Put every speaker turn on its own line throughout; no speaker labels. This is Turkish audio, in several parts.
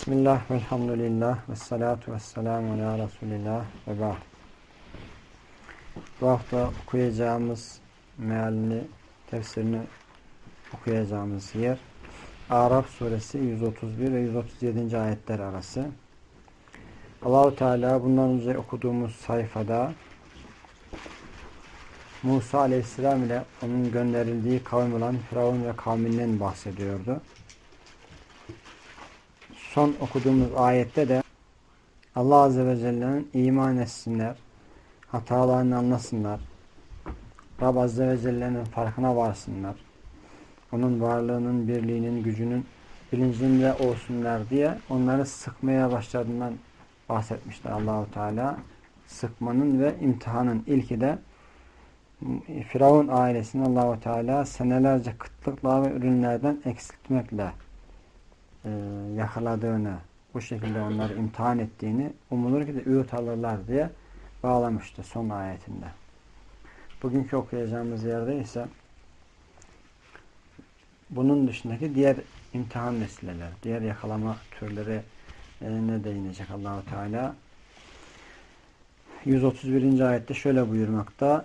Bismillah, velhamdülillah, ve salatu ve selamu ala Resulillah ve ba'd. Bu hafta okuyacağımız mealini, tefsirini okuyacağımız yer Araf suresi 131 ve 137. ayetler arası. Allahu Teala bundan önce okuduğumuz sayfada Musa Aleyhisselam ile onun gönderildiği kavim olan Firavun ve kavminden bahsediyordu. Son okuduğumuz ayette de Allah Azze ve Celle'nin iman etsinler, hatalarını anlasınlar, Rab Azze ve Celle'nin farkına varsınlar, onun varlığının, birliğinin, gücünün bilincinde olsunlar diye onları sıkmaya başladığından bahsetmişler Allahu Teala. Sıkmanın ve imtihanın ilki de Firavun ailesini Allahu Teala senelerce kıtlıkla ve ürünlerden eksiltmekle e, yakaladığını, bu şekilde onları imtihan ettiğini umulur ki de öğüt alırlar diye bağlamıştı son ayetinde. Bugünkü okuyacağımız yerde ise bunun dışındaki diğer imtihan meseleler, diğer yakalama türleri e, ne değinecek Allahu Teala. 131. ayette şöyle buyurmakta.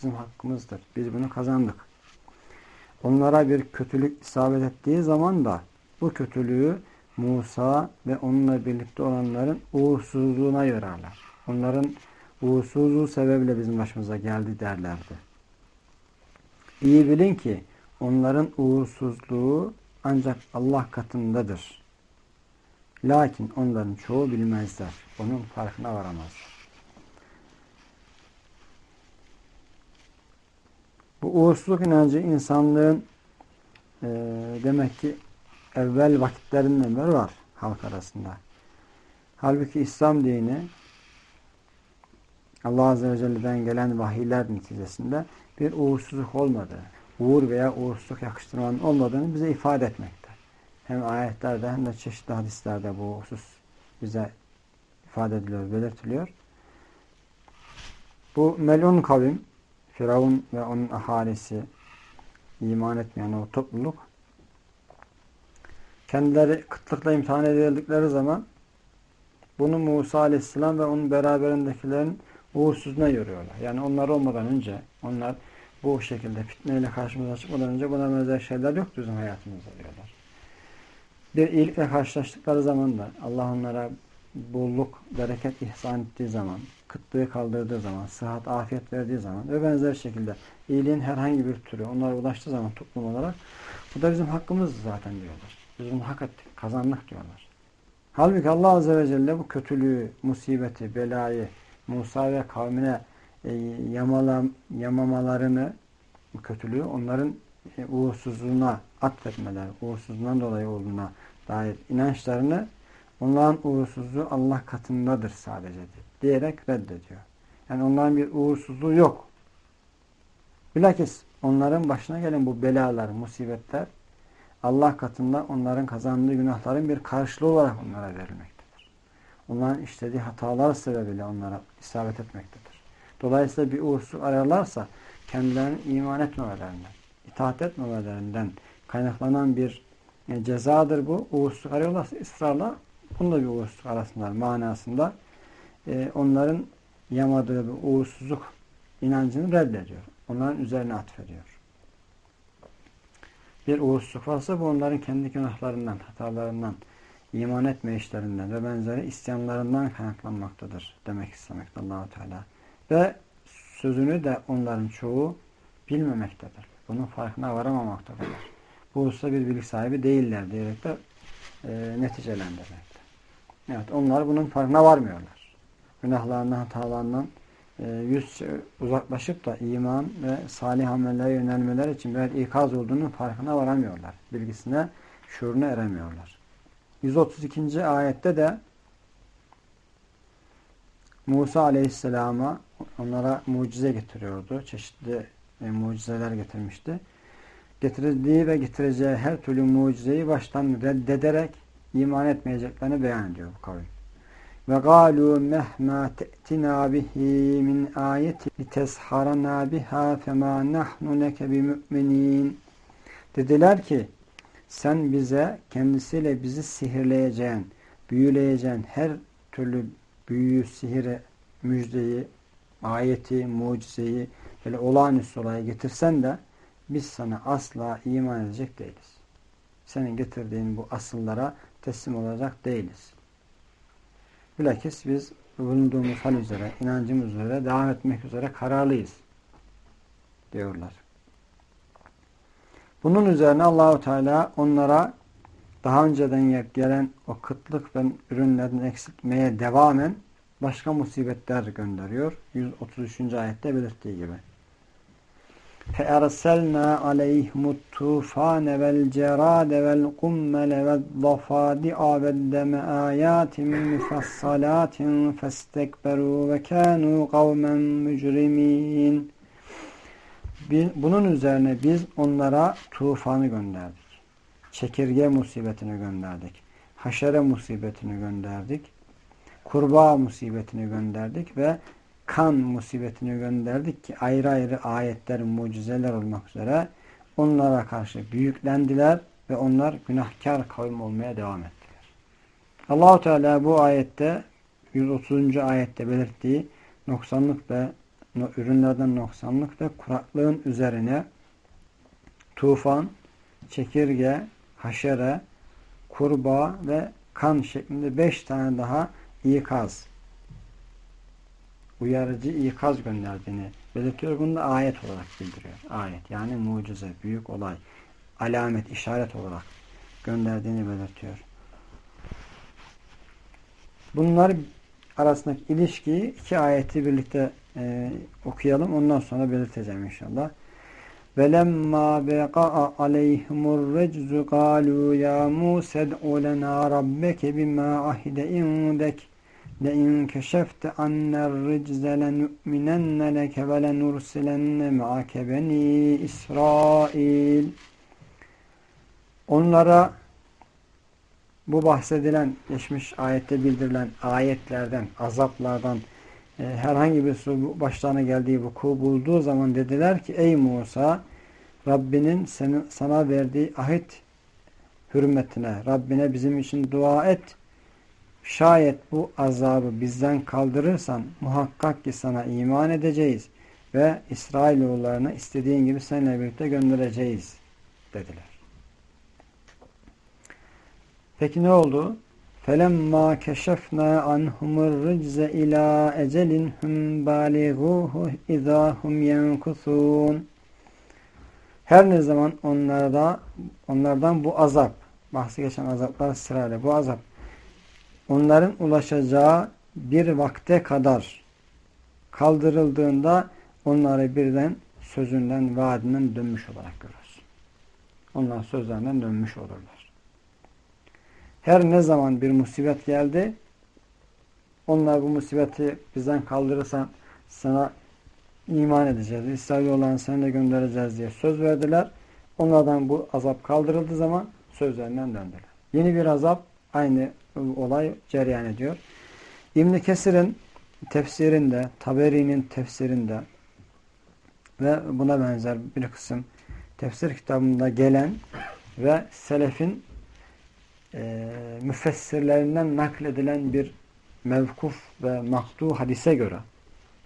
Bizim hakkımızdır. Biz bunu kazandık. Onlara bir kötülük isabet ettiği zaman da bu kötülüğü Musa ve onunla birlikte olanların uğursuzluğuna yorarlar. Onların uğursuzluğu sebebiyle bizim başımıza geldi derlerdi. İyi bilin ki onların uğursuzluğu ancak Allah katındadır. Lakin onların çoğu bilmezler. Onun farkına varamazlar. Bu uğursuzluk inancı insanlığın e, demek ki evvel vakitlerinden beri var halk arasında. Halbuki İslam dini Allah Azze ve Celle'den gelen vahiyler neticesinde bir uğursuzluk olmadığı, uğur veya uğursuzluk yakıştırmanın olmadığını bize ifade etmekte. Hem ayetlerde hem de çeşitli hadislerde bu husus bize ifade ediliyor, belirtiliyor. Bu melun kavim, Firavun ve onun ahalisi, iman etmeyen o topluluk, kendileri kıtlıkla imtihan edildikleri zaman bunu Musa aleyhisselam ve onun beraberindekilerin uğursuzluğuna yoruyorlar. Yani onlar olmadan önce, onlar bu şekilde fitneyle karşımıza çıkmadan önce buna benzer şeyler yoktu bizim hayatımızda diyorlar. Bir iyilikle karşılaştıkları zaman da Allah onlara bolluk, bereket ihsan ettiği zaman, kıtlığı kaldırdığı zaman, sıhhat, afiyet verdiği zaman ve benzer şekilde iyiliğin herhangi bir türü onlara ulaştığı zaman toplum olarak bu da bizim hakkımız zaten diyorlar. Biz bunu hak ettik, kazandık diyorlar. Halbuki Allah Azze ve Celle bu kötülüğü, musibeti, belayı Musa ve kavmine e, yamalam, yamamalarını, bu kötülüğü onların e, uğursuzluğuna atfetmeler, uğursuzluğundan dolayı olduğuna dair inançlarını onların uğursuzluğu Allah katındadır sadece diyerek reddediyor. Yani onların bir uğursuzluğu yok. Bilakis onların başına gelen bu belalar, musibetler Allah katında onların kazandığı günahların bir karşılığı olarak onlara verilmektedir. Onların işlediği hatalar sebebiyle onlara isabet etmektedir. Dolayısıyla bir uğursuzluk ararlarsa kendilerinin iman etmemelerinden, itaat etmemelerinden kaynaklanan bir e, cezadır bu. Uğursuzluk arıyorlarsa ısrarla bunu da bir uğursuzluk arasınlar manasında. E, onların yamadığı bir uğursuzluk inancını reddediyor. Onların üzerine atfediyor. Bir uğursuzluk varsa bu onların kendi günahlarından, hatalarından, iman etme işlerinden ve benzeri isyanlarından kaynaklanmaktadır demek istemekte Allahu Teala. Ve sözünü de onların çoğu bilmemektedir. Bunun farkına varamamaktadır. Bu hususta bir bilgi sahibi değiller diyerek de e, neticelendirmekte. Evet, onlar bunun farkına varmıyorlar. Günahlarından, hatalarından e, yüz uzaklaşıp da iman ve salih amellere yönelmeler için birer ikaz olduğunu farkına varamıyorlar. Bilgisine, şuuruna eremiyorlar. 132. ayette de Musa aleyhisselama onlara mucize getiriyordu. Çeşitli e, mucizeler getirmişti. Getirdiği ve getireceği her türlü mucizeyi baştan reddederek iman etmeyeceklerini beyan ediyor bu kavim. Ve galu mehma te'tina bihi min ayeti litesharana biha fema nahnu leke bimü'minin. Dediler ki sen bize kendisiyle bizi sihirleyeceğin, büyüleyeceğin her türlü büyüyü, sihiri, müjdeyi, ayeti, mucizeyi, böyle olağanüstü olayı getirsen de biz sana asla iman edecek değiliz. Senin getirdiğin bu asıllara teslim olacak değiliz. Bilakis biz bulunduğumuz hal üzere, inancımız üzere devam etmek üzere kararlıyız diyorlar. Bunun üzerine Allahu Teala onlara daha önceden gelen o kıtlık ve ürünlerin eksiltmeye devamen başka musibetler gönderiyor. 133. ayette belirttiği gibi. فَاَرْسَلْنَا عَلَيْهِمُ الطُّوفَانَ وَالْجَرَادَ وَالْقُمَّلَ وَالضَّفَادِعَ وَالدَّمَ آيَاتٍ مُفَصَّلَاتٍ فَاسْتَكْبَرُوا وَكَانُوا قَوْمًا مُجْرِمِينَ Bunun üzerine biz onlara tufanı gönderdik. Çekirge musibetini gönderdik. Haşere musibetini gönderdik. Kurbağa musibetini gönderdik ve kan musibetini gönderdik ki ayrı ayrı ayetler, mucizeler olmak üzere onlara karşı büyüklendiler ve onlar günahkar kavim olmaya devam ettiler. Allahu Teala bu ayette 130. ayette belirttiği noksanlık ve ürünlerden noksanlık ve kuraklığın üzerine tufan, çekirge, haşere, kurbağa ve kan şeklinde beş tane daha ikaz uyarıcı ikaz gönderdiğini belirtiyor. Bunu da ayet olarak bildiriyor. Ayet yani mucize, büyük olay, alamet, işaret olarak gönderdiğini belirtiyor. Bunlar arasındaki ilişkiyi iki ayeti birlikte e, okuyalım. Ondan sonra belirteceğim inşallah. وَلَمَّا بَقَعَ عَلَيْهِمُ الرَّجْزُ قَالُوا يَا مُوسَ ادْعُ لَنَا رَبَّكَ بِمَا عَهِدَ عِنْدَكَ لَاِنْ كَشَفْتَ عَنَّ الرِّجْزَ لَنُؤْمِنَنَّ لَكَ وَلَنُرْسِلَنَّ مَعَكَ بَنِي İsrail Onlara bu bahsedilen, geçmiş ayette bildirilen ayetlerden, azaplardan e, herhangi bir su başlarına geldiği vuku bulduğu zaman dediler ki ey Musa Rabbinin senin, sana verdiği ahit hürmetine Rabbine bizim için dua et Şayet bu azabı bizden kaldırırsan muhakkak ki sana iman edeceğiz ve İsrailoğullarını istediğin gibi seninle birlikte göndereceğiz dediler. Peki ne oldu? فَلَمَّا كَشَفْنَا عَنْهُمُ الرِّجْزَ اِلَى اَجَلٍ هُمْ بَالِغُوهُ اِذَا هُمْ يَنْكُثُونَ Her ne zaman onlarda, onlardan bu azap, bahsi geçen azaplar sırayla bu azap onların ulaşacağı bir vakte kadar kaldırıldığında onları birden sözünden, vaadinden dönmüş olarak görürüz. Onlar sözlerinden dönmüş olurlar. Her ne zaman bir musibet geldi, onlar bu musibeti bizden kaldırırsan sana iman edeceğiz. İsrailoğullarını seninle göndereceğiz diye söz verdiler. Onlardan bu azap kaldırıldığı zaman sözlerinden döndüler. Yeni bir azap aynı olay cereyan ediyor. ibn Kesir'in tefsirinde, Taberi'nin tefsirinde ve buna benzer bir kısım tefsir kitabında gelen ve selefin e, müfessirlerinden nakledilen bir mevkuf ve maktu hadise göre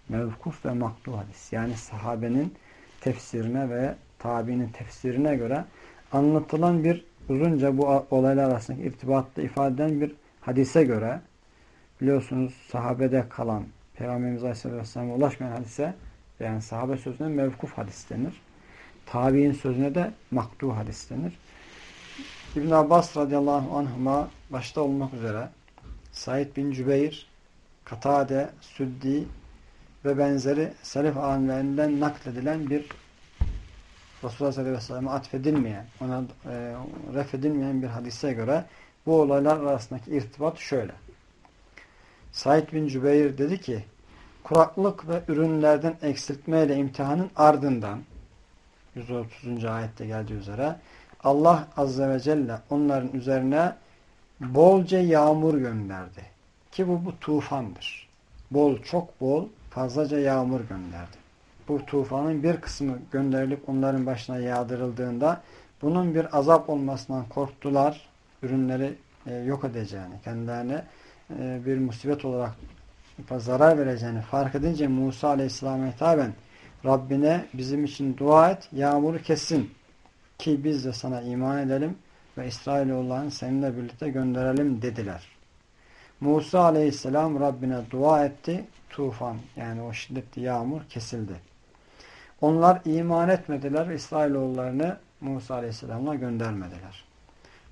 mevkuf ve maktu hadis yani sahabenin tefsirine ve tabiinin tefsirine göre anlatılan bir uzunca bu olaylar arasındaki irtibatlı ifade eden bir hadise göre biliyorsunuz sahabede kalan Peygamberimiz Aleyhisselam'a ulaşmayan hadise yani sahabe sözüne mevkuf hadis denir. Tabi'in sözüne de maktu hadis denir. İbn Abbas radıyallahu anhuma başta olmak üzere Said bin Cübeyr, Katade, Süddi ve benzeri selef alimlerinden nakledilen bir Resulullah sallallahu aleyhi ve sellem'e atfedilmeyen, ona e, ref edilmeyen bir hadise göre Bu olaylar arasındaki irtibat şöyle. Said bin Cübeyr dedi ki kuraklık ve ürünlerden eksiltmeyle imtihanın ardından 130. ayette geldiği üzere Allah Azze ve Celle onların üzerine bolca yağmur gönderdi. Ki bu bu tufandır. Bol, çok bol, fazlaca yağmur gönderdi. Bu tufanın bir kısmı gönderilip onların başına yağdırıldığında bunun bir azap olmasından korktular. Ürünleri e, yok edeceğini, kendilerine e, bir musibet olarak zarar vereceğini fark edince Musa Aleyhisselam'a hitaben Rabbine bizim için dua et, yağmuru kessin ki biz de sana iman edelim ve İsrailoğullarını seninle birlikte gönderelim dediler. Musa aleyhisselam Rabbine dua etti. Tufan yani o şiddetli yağmur kesildi. Onlar iman etmediler. İsrailoğullarını Musa aleyhisselamla göndermediler.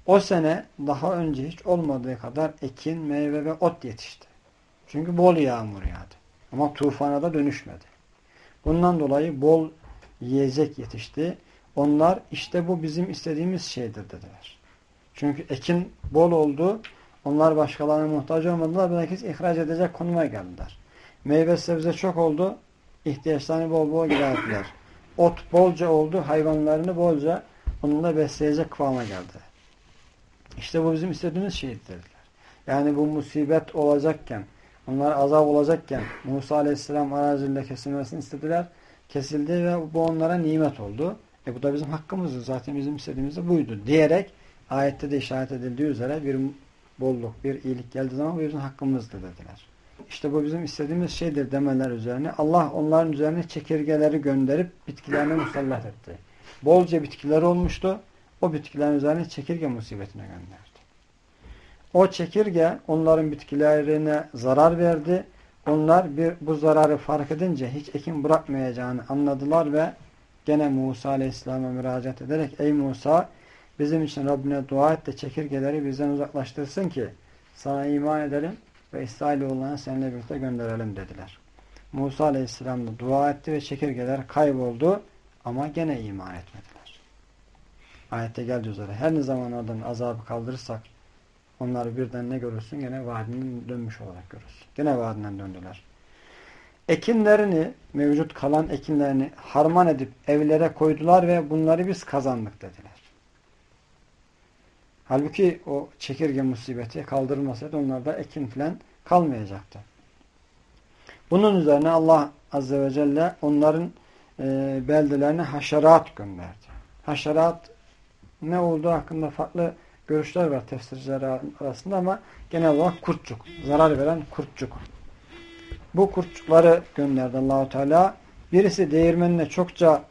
O sene daha önce hiç olmadığı kadar ekin, meyve ve ot yetişti. Çünkü bol yağmur yağdı. Ama tufana da dönüşmedi. Bundan dolayı bol yiyecek yetişti. Onlar işte bu bizim istediğimiz şeydir dediler. Çünkü ekin bol oldu. Onlar başkalarına muhtaç olmadılar. Bilakis ihraç edecek konuma geldiler. Meyve sebze çok oldu. İhtiyaçlarını bol bol giderdiler. Ot bolca oldu. Hayvanlarını bolca onunla besleyecek kıvama geldi. İşte bu bizim istediğimiz şeydir dediler. Yani bu musibet olacakken, onlar azap olacakken Musa Aleyhisselam aracılığıyla kesilmesini istediler. Kesildi ve bu onlara nimet oldu. E bu da bizim hakkımızdı. Zaten bizim istediğimiz de buydu. Diyerek ayette de işaret edildiği üzere bir bolluk, bir iyilik geldiği zaman bu bizim hakkımızdı dediler. İşte bu bizim istediğimiz şeydir demeler üzerine Allah onların üzerine çekirgeleri gönderip bitkilerini musallat etti. Bolca bitkiler olmuştu. O bitkilerin üzerine çekirge musibetine gönderdi. O çekirge onların bitkilerine zarar verdi. Onlar bir bu zararı fark edince hiç ekim bırakmayacağını anladılar ve gene Musa Aleyhisselam'a müracaat ederek Ey Musa bizim için Rabbine dua et de çekirgeleri bizden uzaklaştırsın ki sana iman edelim ve İsrailoğullarını seninle birlikte gönderelim dediler. Musa Aleyhisselam da dua etti ve çekirgeler kayboldu ama gene iman etmediler. Ayette geldiği üzere her ne zaman oradan azabı kaldırırsak onları birden ne görürsün? Gene vaadinin dönmüş olarak görürsün. Gene vaadinden döndüler ekinlerini, mevcut kalan ekinlerini harman edip evlere koydular ve bunları biz kazandık dediler. Halbuki o çekirge musibeti kaldırılmasaydı onlarda ekin falan kalmayacaktı. Bunun üzerine Allah Azze ve Celle onların e, beldelerine haşerat gönderdi. Haşerat ne olduğu hakkında farklı görüşler var tefsirciler arasında ama genel olarak kurtçuk. Zarar veren kurtçuk bu kurtçukları gönderdi Allahu Teala. Birisi değirmenine çokça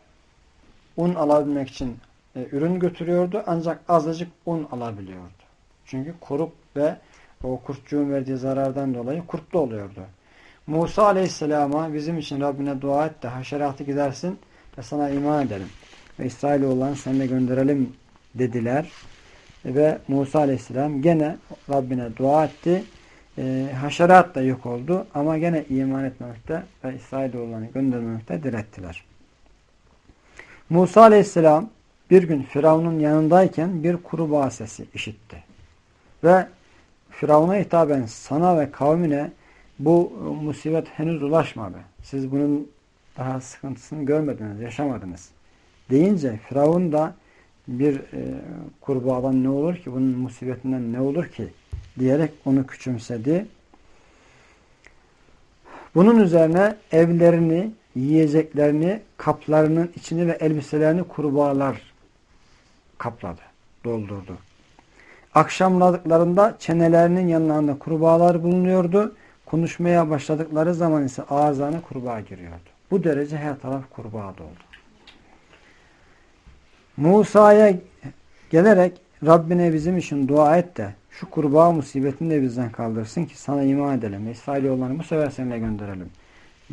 un alabilmek için e, ürün götürüyordu ancak azıcık un alabiliyordu. Çünkü koruk ve o kurtçuğun verdiği zarardan dolayı kurtlu oluyordu. Musa Aleyhisselam'a bizim için Rabbine dua et de haşeratı gidersin ve sana iman edelim. Ve İsrailoğullarını seninle gönderelim dediler. Ve Musa Aleyhisselam gene Rabbine dua etti e, haşerat da yok oldu ama gene iman etmemekte ve İsrailoğullarını göndermemekte direttiler. Musa aleyhisselam bir gün Firavun'un yanındayken bir kurbağa sesi işitti. Ve Firavun'a hitaben sana ve kavmine bu musibet henüz ulaşmadı. Siz bunun daha sıkıntısını görmediniz, yaşamadınız. Deyince Firavun da bir e, kurbağadan ne olur ki, bunun musibetinden ne olur ki diyerek onu küçümsedi. Bunun üzerine evlerini, yiyeceklerini, kaplarının içini ve elbiselerini kurbağalar kapladı, doldurdu. Akşamladıklarında çenelerinin yanlarında kurbağalar bulunuyordu. Konuşmaya başladıkları zaman ise ağızlarına kurbağa giriyordu. Bu derece her taraf kurbağa doldu. Musa'ya gelerek Rabbine bizim için dua et de şu kurbağa musibetini de bizden kaldırsın ki sana iman edelim. İsrailoğullarını bu sefer seninle gönderelim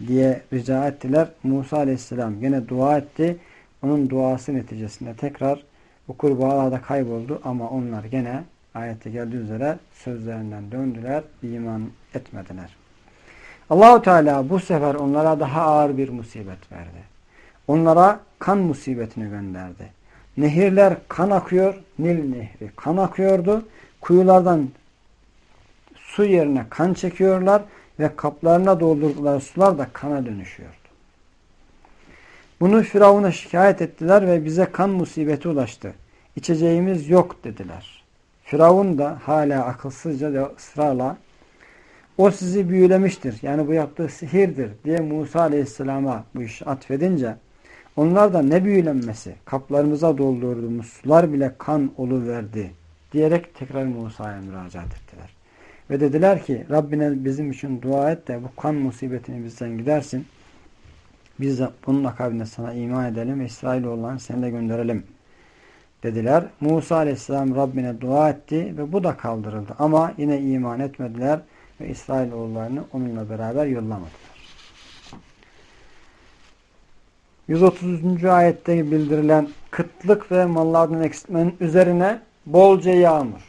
diye rica ettiler. Musa aleyhisselam gene dua etti. Onun duası neticesinde tekrar bu kurbağalar da kayboldu ama onlar gene ayette geldiği üzere sözlerinden döndüler, iman etmediler. Allahu Teala bu sefer onlara daha ağır bir musibet verdi. Onlara kan musibetini gönderdi. Nehirler kan akıyor, Nil nehri kan akıyordu. kuyulardan su yerine kan çekiyorlar ve kaplarına doldurdukları sular da kana dönüşüyordu. Bunu Firavun'a şikayet ettiler ve bize kan musibeti ulaştı. İçeceğimiz yok dediler. Firavun da hala akılsızca ve ısrarla o sizi büyülemiştir. Yani bu yaptığı sihirdir diye Musa Aleyhisselam'a bu işi atfedince onlar da ne büyülenmesi kaplarımıza doldurduğumuz sular bile kan verdi diyerek tekrar Musa'ya müracaat ettiler. Ve dediler ki Rabbine bizim için dua et de bu kan musibetini bizden gidersin. Biz de bunun akabinde sana iman edelim ve İsrailoğullarını seni de gönderelim dediler. Musa aleyhisselam Rabbine dua etti ve bu da kaldırıldı. Ama yine iman etmediler ve İsrailoğullarını onunla beraber yollamadılar. 130. ayette bildirilen kıtlık ve mallardan eksiltmenin üzerine bolca yağmur.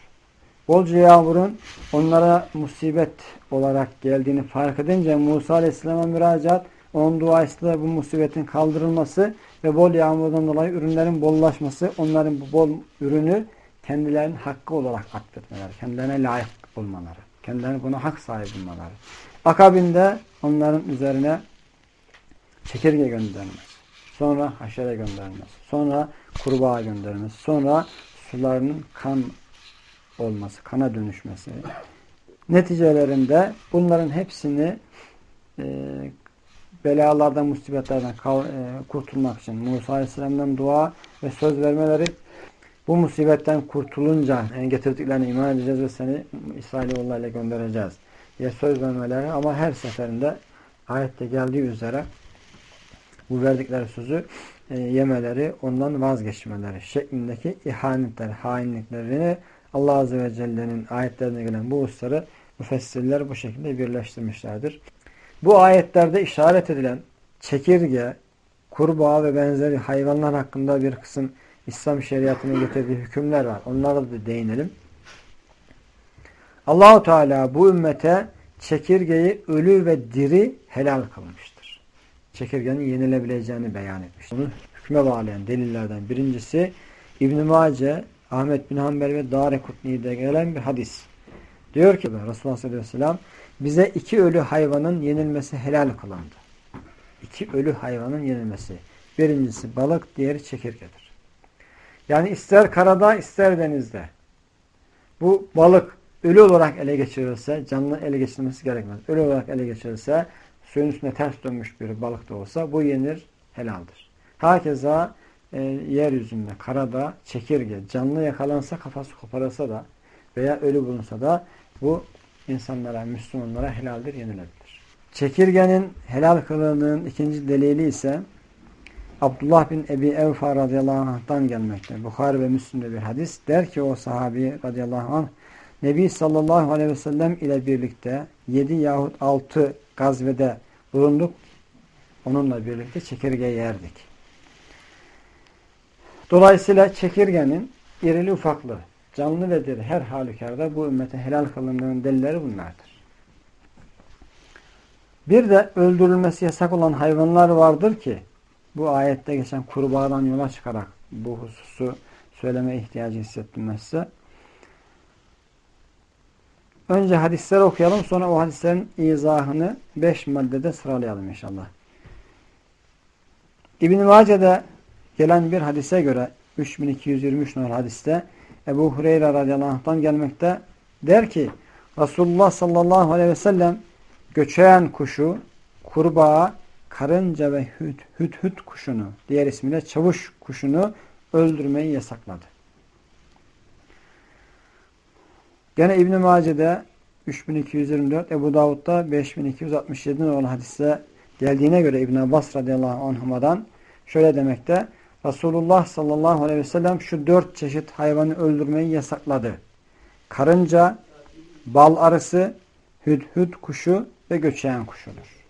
Bolca yağmurun onlara musibet olarak geldiğini fark edince Musa Aleyhisselam'a müracaat, onun duasıyla bu musibetin kaldırılması ve bol yağmurdan dolayı ürünlerin bollaşması, onların bu bol ürünü kendilerinin hakkı olarak atfetmeleri, kendilerine layık olmaları, kendilerine buna hak sahibi olmaları. Akabinde onların üzerine çekirge göndermesi, sonra haşere göndermesi, sonra kurbağa göndermesi, sonra sularının kan olması, kana dönüşmesi. Neticelerinde bunların hepsini e, belalardan, musibetlerden e, kurtulmak için Musa Aleyhisselam'dan dua ve söz vermeleri bu musibetten kurtulunca yani getirdiklerine iman edeceğiz ve seni İsrailoğullarıyla göndereceğiz diye söz vermeleri ama her seferinde ayette geldiği üzere bu verdikleri sözü e, yemeleri, ondan vazgeçmeleri şeklindeki ihanetler, hainliklerini Allah Azze ve Celle'nin ayetlerine gelen bu hususları müfessirler bu şekilde birleştirmişlerdir. Bu ayetlerde işaret edilen çekirge, kurbağa ve benzeri hayvanlar hakkında bir kısım İslam şeriatının getirdiği hükümler var. Onlara da değinelim. Allahu Teala bu ümmete çekirgeyi ölü ve diri helal kılmıştır. Çekirgenin yenilebileceğini beyan etmiş. Bunu hükme bağlayan delillerden birincisi İbn-i Mace, Ahmet bin Hanbel ve Darekutni'de gelen bir hadis. Diyor ki Resulullah sallallahu aleyhi ve sellem bize iki ölü hayvanın yenilmesi helal kılandı. İki ölü hayvanın yenilmesi. Birincisi balık, diğeri çekirgedir. Yani ister karada ister denizde. Bu balık ölü olarak ele geçirilse, canlı ele geçirilmesi gerekmez. Ölü olarak ele geçirilse, suyun üstüne ters dönmüş bir balık da olsa bu yenir, helaldir. Hakeza e, yeryüzünde, karada çekirge, canlı yakalansa kafası koparılsa da veya ölü bulunsa da bu insanlara, Müslümanlara helaldir, yenilebilir. Çekirgenin helal kılığının ikinci delili ise Abdullah bin Ebi Evfa radıyallahu anh'tan gelmekte. Bukhari ve Müslim'de bir hadis. Der ki o sahabi radıyallahu anh Nebi sallallahu aleyhi ve sellem ile birlikte yedi yahut altı gazvede bulunduk. Onunla birlikte çekirge yerdik. Dolayısıyla çekirgenin irili ufaklı, canlı ve her halükarda bu ümmete helal kılındığının delilleri bunlardır. Bir de öldürülmesi yasak olan hayvanlar vardır ki bu ayette geçen kurbağadan yola çıkarak bu hususu söyleme ihtiyacı hissettim size. Önce hadisleri okuyalım sonra o hadislerin izahını beş maddede sıralayalım inşallah. İbn-i gelen bir hadise göre 3223 numaralı hadiste Ebu Hureyre radıyallahu anh'tan gelmekte der ki Resulullah sallallahu aleyhi ve sellem göçeyen kuşu, kurbağa, karınca ve hüt hüt hüt kuşunu, diğer ismiyle çavuş kuşunu öldürmeyi yasakladı. Gene İbn-i Mace'de 3224, Ebu Davud'da 5267 olan hadise geldiğine göre İbn Abbas radıyallahu anhuma'dan şöyle demekte. Resulullah sallallahu aleyhi ve sellem şu dört çeşit hayvanı öldürmeyi yasakladı. Karınca, bal arısı, hüdhüd kuşu ve göçeğen kuşudur.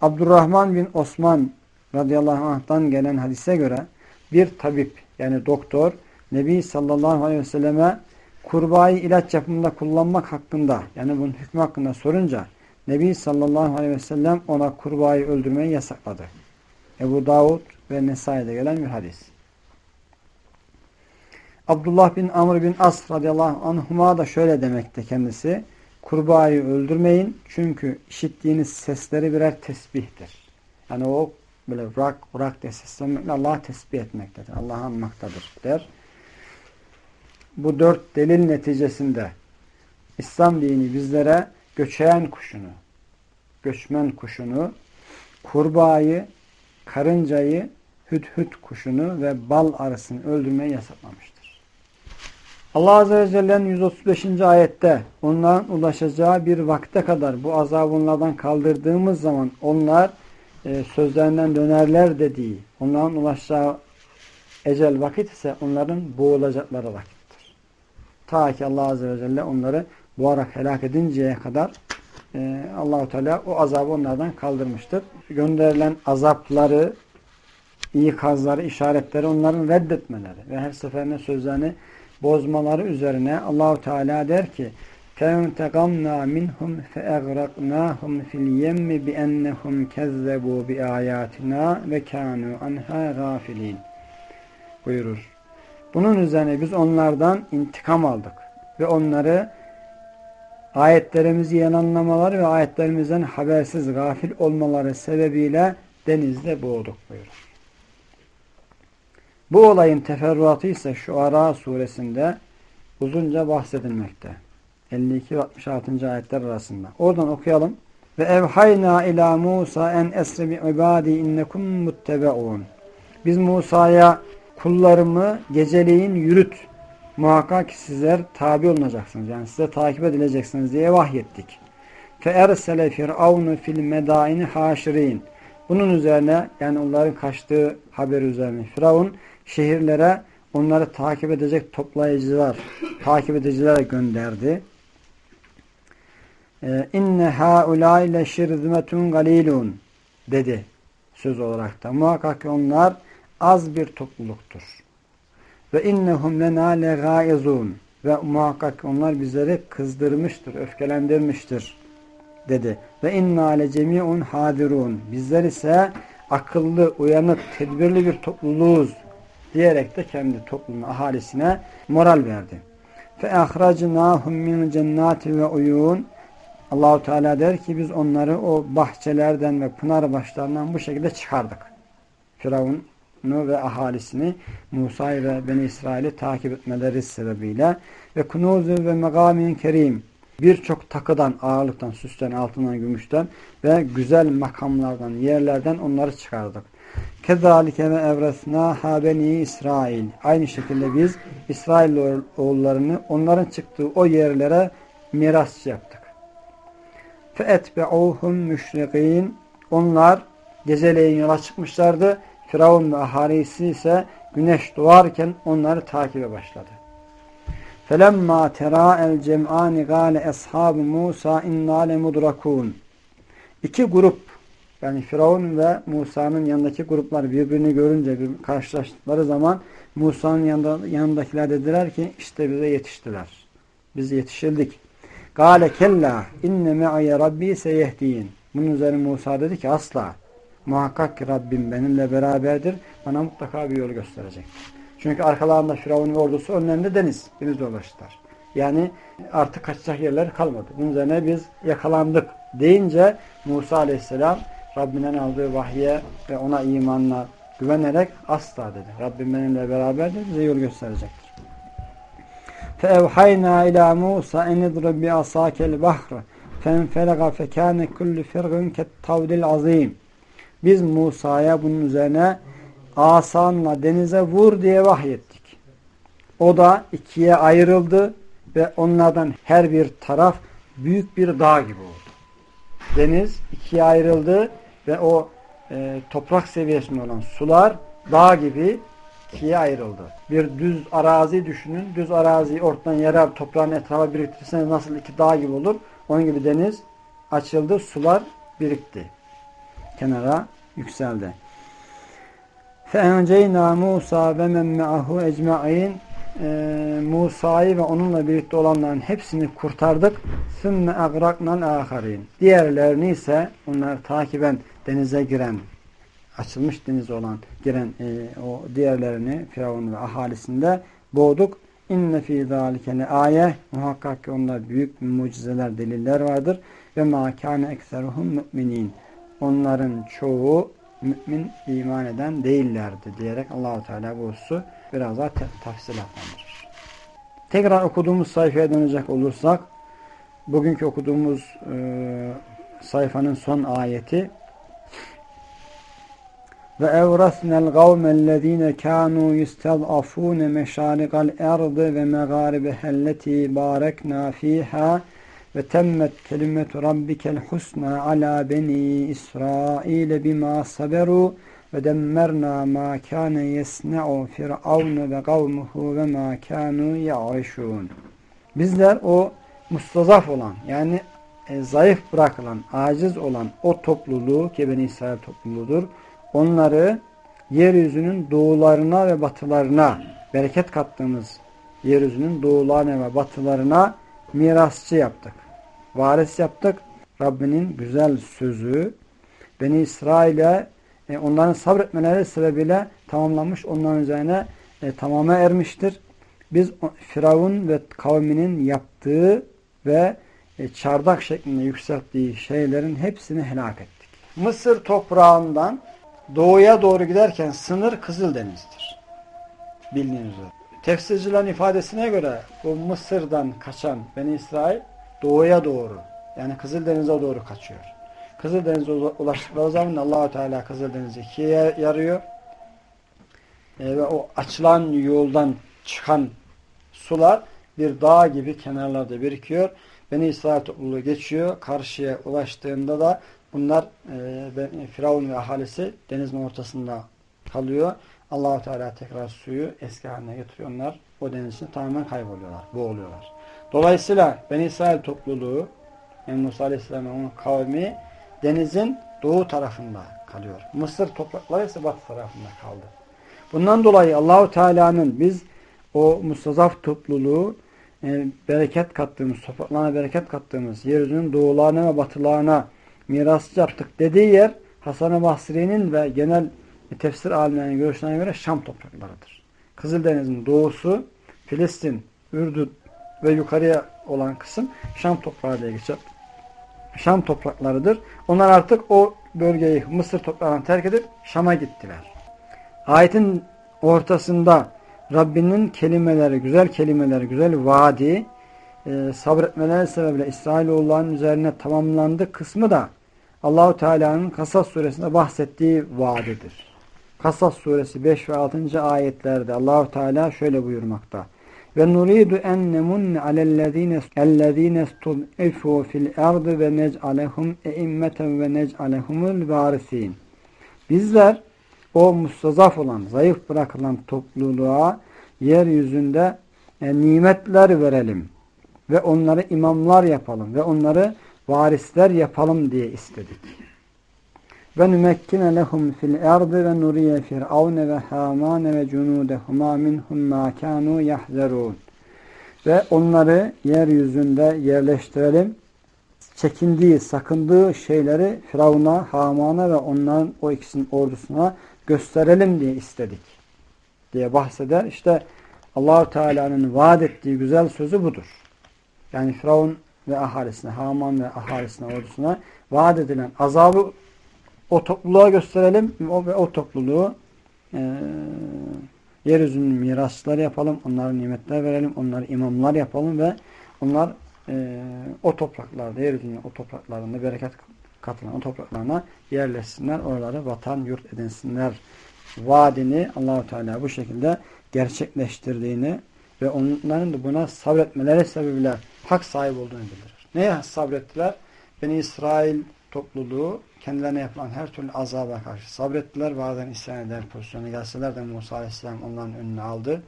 Abdurrahman bin Osman radıyallahu anh'tan gelen hadise göre bir tabip yani doktor Nebi sallallahu aleyhi ve selleme kurbağayı ilaç yapımında kullanmak hakkında yani bunun hükmü hakkında sorunca Nebi sallallahu aleyhi ve sellem ona kurbağayı öldürmeyi yasakladı. Ebu Davud ve Nesai'de gelen bir hadis. Abdullah bin Amr bin As radıyallahu anhuma da şöyle demekte kendisi. Kurbağayı öldürmeyin çünkü işittiğiniz sesleri birer tesbihtir. Yani o böyle rak rak diye seslenmekle Allah'ı tesbih etmektedir. Allah'ı anmaktadır der. Bu dört delil neticesinde İslam dini bizlere göçeyen kuşunu, göçmen kuşunu, kurbağayı, karıncayı, hüt kuşunu ve bal arısını öldürmeyi yasaklamıştır. Allah Azze ve Celle'nin 135. ayette onların ulaşacağı bir vakte kadar bu azabı onlardan kaldırdığımız zaman onlar e, sözlerinden dönerler dediği, onların ulaşacağı ecel vakit ise onların boğulacakları vakittir. Ta ki Allah Azze ve Celle onları boğarak helak edinceye kadar e, Allahu Teala o azabı onlardan kaldırmıştır. Gönderilen azapları, ikazları, işaretleri onların reddetmeleri ve her seferinde sözlerini bozmaları üzerine Allahu Teala der ki فَاَنْتَقَمْنَا مِنْهُمْ فَاَغْرَقْنَاهُمْ فِي الْيَمِّ بِأَنَّهُمْ كَذَّبُوا بِآيَاتِنَا وَكَانُوا عَنْهَا غَافِلِينَ buyurur. Bunun üzerine biz onlardan intikam aldık ve onları ayetlerimizi yalanlamaları ve ayetlerimizden habersiz gafil olmaları sebebiyle denizde boğduk buyurur. Bu olayın teferruatı ise şu Ara suresinde uzunca bahsedilmekte. 52 ve 66. ayetler arasında. Oradan okuyalım. Ve evhayna ila Musa en esri bi ibadi innekum muttebeun. Biz Musa'ya kullarımı geceleyin yürüt. Muhakkak sizler tabi olunacaksınız. Yani size takip edileceksiniz diye vahyettik. Ersele firavunu fil medaini haşirin. Bunun üzerine yani onların kaçtığı haber üzerine Firavun şehirlere onları takip edecek toplayıcılar, takip ediciler gönderdi. Ee, İnne haulâ ile şirzmetun galilun dedi söz olarak da. Muhakkak ki onlar az bir topluluktur. Ve innehum lena legaizun ve muhakkak onlar bizleri kızdırmıştır, öfkelendirmiştir dedi. Ve inna le cemi'un hadirun. Bizler ise akıllı, uyanık, tedbirli bir topluluğuz diyerek de kendi toplumun ahalisine moral verdi. Fe ahracnahum min cennati ve uyun. Allahu Teala der ki biz onları o bahçelerden ve pınar başlarından bu şekilde çıkardık. Firavun'u ve ahalisini Musa'yı ve Beni İsrail'i takip etmeleri sebebiyle ve kunuzu ve megamin kerim birçok takıdan, ağırlıktan, süsten, altından, gümüşten ve güzel makamlardan, yerlerden onları çıkardık. Kezalike ve evresna beni İsrail. Aynı şekilde biz İsrail oğullarını onların çıktığı o yerlere mirasçı yaptık. Fe etbe'uhum müşrikin. Onlar geceleyin yola çıkmışlardı. Firavun ve ahalisi ise güneş doğarken onları takibe başladı. Tera el cem'ani gale ashabu Musa inna lemudrakun. İki grup yani Firavun ve Musa'nın yanındaki gruplar birbirini görünce bir karşılaştıkları zaman Musa'nın yanında, yanındakiler dediler ki işte bize yetiştiler. Biz yetişildik. Gale kella inne me'aye rabbi seyehdiyin. Bunun üzerine Musa dedi ki asla. Muhakkak ki Rabbim benimle beraberdir. Bana mutlaka bir yol gösterecektir. Çünkü arkalarında Firavun ve ordusu önlerinde deniz. Deniz dolaştılar. Yani artık kaçacak yerler kalmadı. Bunun üzerine biz yakalandık deyince Musa aleyhisselam Rabbinden aldığı vahye ve ona imanla güvenerek asla dedi. Rabbim benimle beraberdir. Bize yol gösterecektir. فَاَوْحَيْنَا اِلَى مُوسَى اَنْ اِضْرِبْ بِعَصَاكَ الْبَحْرِ فَاَنْفَلَغَ فَكَانَ كُلُّ فِرْغٍ كَالْتَوْدِ الْعَظِيمِ biz Musa'ya bunun üzerine asanla denize vur diye vahyettik. O da ikiye ayrıldı ve onlardan her bir taraf büyük bir dağ gibi oldu. Deniz ikiye ayrıldı ve o e, toprak seviyesinde olan sular dağ gibi ikiye ayrıldı. Bir düz arazi düşünün. Düz araziyi ortadan yere toprağın etrafa biriktirirseniz nasıl iki dağ gibi olur. Onun gibi deniz açıldı. Sular birikti Kenara yükseldi. فَاَنْجَيْنَا Musa ve men me'ahu ecma'in Musa'yı ve onunla birlikte olanların hepsini kurtardık. ثُمَّ اَغْرَقْنَا الْآخَرِينَ Diğerlerini ise onları takiben denize giren, açılmış deniz olan giren e, o diğerlerini Firavun ve ahalisinde boğduk. İnne fî zâlike ayet muhakkak ki onda büyük mucizeler, deliller vardır. Ve mâ kâne ekseruhum mü'minin. Onların çoğu mümin iman eden değillerdi diyerek Allahu Teala bu hususu biraz daha tafsilatlandırır. Tekrar okuduğumuz sayfaya dönecek olursak bugünkü okuduğumuz e, sayfanın son ayeti ve evrasnel gavmellezine kanu yistad'afun meşariqal erdi ve megaribehelleti barekna fiha ve temmet kelimetu rabbikel husna ala beni İsrail bima saberu ve demmerna ma kana yesna'u firavun ve kavmuhu ve ma kanu ya'rişun. Bizler o mustazaf olan yani e, zayıf bırakılan, aciz olan o topluluğu ki Beni İsrail topluluğudur. Onları yeryüzünün doğularına ve batılarına bereket kattığımız yeryüzünün doğularına ve batılarına mirasçı yaptık. Varis yaptık. Rabbinin güzel sözü Beni İsrail'e e, onların sabretmeleri sebebiyle tamamlanmış. Onların üzerine e, tamama ermiştir. Biz Firavun ve kavminin yaptığı ve e, çardak şeklinde yükselttiği şeylerin hepsini helak ettik. Mısır toprağından doğuya doğru giderken sınır Kızıldeniz'dir. Bildiğiniz üzere. Tefsircilerin ifadesine göre bu Mısır'dan kaçan Beni İsrail doğuya doğru yani Kızıldeniz'e doğru kaçıyor. Kızıldeniz'e ulaştıkları zaman allah Teala Kızıldeniz'i ikiye yarıyor. E, ve o açılan yoldan çıkan sular bir dağ gibi kenarlarda birikiyor. Beni İsrail topluluğu geçiyor. Karşıya ulaştığında da bunlar e, Firavun ve ahalisi denizin ortasında kalıyor. Allah Teala tekrar suyu eski haline getiriyor. Onlar o denizin tamamen kayboluyorlar, boğuluyorlar. Dolayısıyla Beni İsrail topluluğu yani Musa Aleyhisselam ve onun kavmi denizin doğu tarafında kalıyor. Mısır toprakları ise batı tarafında kaldı. Bundan dolayı Allahu Teala'nın biz o mustazaf topluluğu e, bereket kattığımız, topraklarına bereket kattığımız yeryüzünün doğularına ve batılarına miras yaptık dediği yer Hasan-ı Basri'nin ve genel tefsir alimlerinin görüşlerine göre Şam topraklarıdır. Kızıldeniz'in doğusu Filistin, Ürdün ve yukarıya olan kısım Şam toprağı diye geçer. Şam topraklarıdır. Onlar artık o bölgeyi Mısır toprağından terk edip Şam'a gittiler. Ayetin ortasında Rabbinin kelimeleri, güzel kelimeleri, güzel vaadi e, sabretmeler sebebiyle İsrailoğullarının üzerine tamamlandı kısmı da Allahu Teala'nın Kasas suresinde bahsettiği vaadidir. Kasas suresi 5 ve 6. ayetlerde Allahu Teala şöyle buyurmakta. Ve nuridu en nemunne alellezine ellezine stud'ifu fil ardı ve nec'alehum eimmeten ve nec'alehumul varisin. Bizler o mustazaf olan, zayıf bırakılan topluluğa yeryüzünde e, nimetler verelim ve onları imamlar yapalım ve onları varisler yapalım diye istedik. Ve nümekkine lehum fil ardı ve nuriye firavne ve hamane ve cunudehuma minhum ma kanu yahzerun. Ve onları yeryüzünde yerleştirelim. Çekindiği, sakındığı şeyleri Firavun'a, Haman'a ve onların o ikisinin ordusuna gösterelim diye istedik. Diye bahseder. İşte Allahu Teala'nın vaat ettiği güzel sözü budur. Yani Firavun ve ahalisine, Haman ve ahalisine, ordusuna vaat edilen azabı o topluluğa gösterelim ve o topluluğu e, yeryüzünün mirasçıları yapalım, onlara nimetler verelim, onları imamlar yapalım ve onlar e, o topraklarda, yeryüzünün o topraklarında bereket katılan o topraklarına yerleşsinler, oraları vatan, yurt edinsinler vaadini Allahu Teala bu şekilde gerçekleştirdiğini ve onların da buna sabretmeleri sebebiyle hak sahibi olduğunu bildirir. Neye sabrettiler? Beni İsrail topluluğu kendilerine yapılan her türlü azaba karşı sabrettiler. Bazen isyan eder pozisyona gelseler de Musa Aleyhisselam onların önüne aldı.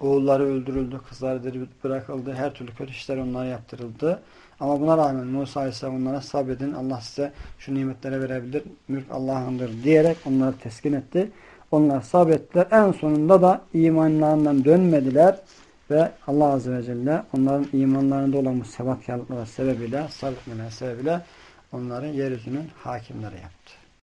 Oğulları öldürüldü, kızları bırakıldı, her türlü kötü işler onlara yaptırıldı. Ama buna rağmen Musa Aleyhisselam onlara sabredin, Allah size şu nimetlere verebilir, mülk Allah'ındır diyerek onları teskin etti. Onlar sabrettiler. En sonunda da imanlarından dönmediler ve Allah Azze ve Celle onların imanlarında olan bu sebatkarlıkları sebebiyle, sabretmeleri sebebiyle onları yeryüzünün hakimleri yaptı.